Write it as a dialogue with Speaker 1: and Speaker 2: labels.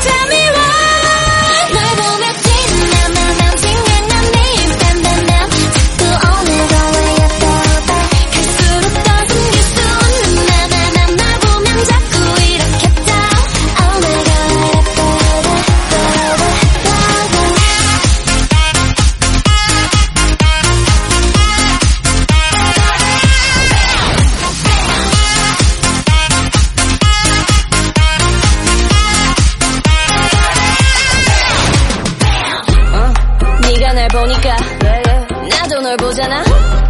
Speaker 1: tell me 보니까 나도 널 보잖아.